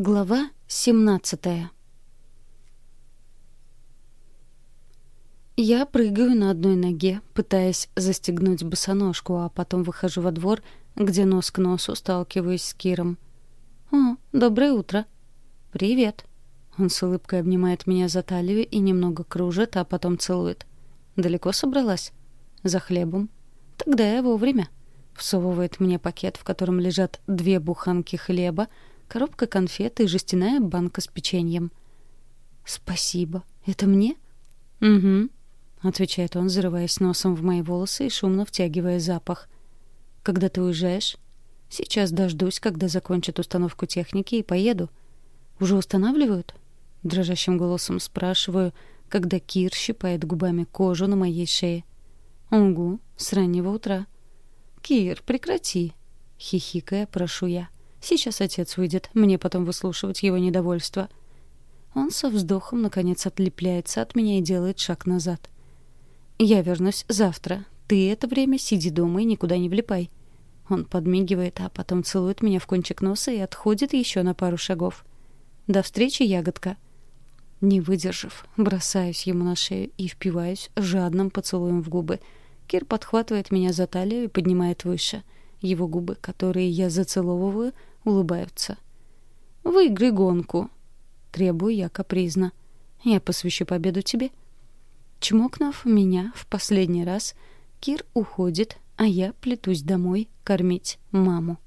Глава 17 Я прыгаю на одной ноге, пытаясь застегнуть босоножку, а потом выхожу во двор, где нос к носу сталкиваюсь с Киром. «О, доброе утро!» «Привет!» Он с улыбкой обнимает меня за талию и немного кружит, а потом целует. «Далеко собралась?» «За хлебом». «Тогда я вовремя». Всовывает мне пакет, в котором лежат две буханки хлеба, коробка конфет и жестяная банка с печеньем. «Спасибо. Это мне?» «Угу», — отвечает он, зарываясь носом в мои волосы и шумно втягивая запах. «Когда ты уезжаешь?» «Сейчас дождусь, когда закончат установку техники, и поеду». «Уже устанавливают?» Дрожащим голосом спрашиваю, когда Кир щипает губами кожу на моей шее. «Угу, с раннего утра». «Кир, прекрати!» — хихикая, прошу я. Сейчас отец выйдет, мне потом выслушивать его недовольство. Он со вздохом, наконец, отлепляется от меня и делает шаг назад. «Я вернусь завтра. Ты это время сиди дома и никуда не влипай». Он подмигивает, а потом целует меня в кончик носа и отходит еще на пару шагов. «До встречи, ягодка». Не выдержав, бросаюсь ему на шею и впиваюсь жадным поцелуем в губы. Кир подхватывает меня за талию и поднимает выше. Его губы, которые я зацеловываю, улыбаются. «Выиграй гонку», — требую я капризно. «Я посвящу победу тебе». Чмокнув меня в последний раз, Кир уходит, а я плетусь домой кормить маму.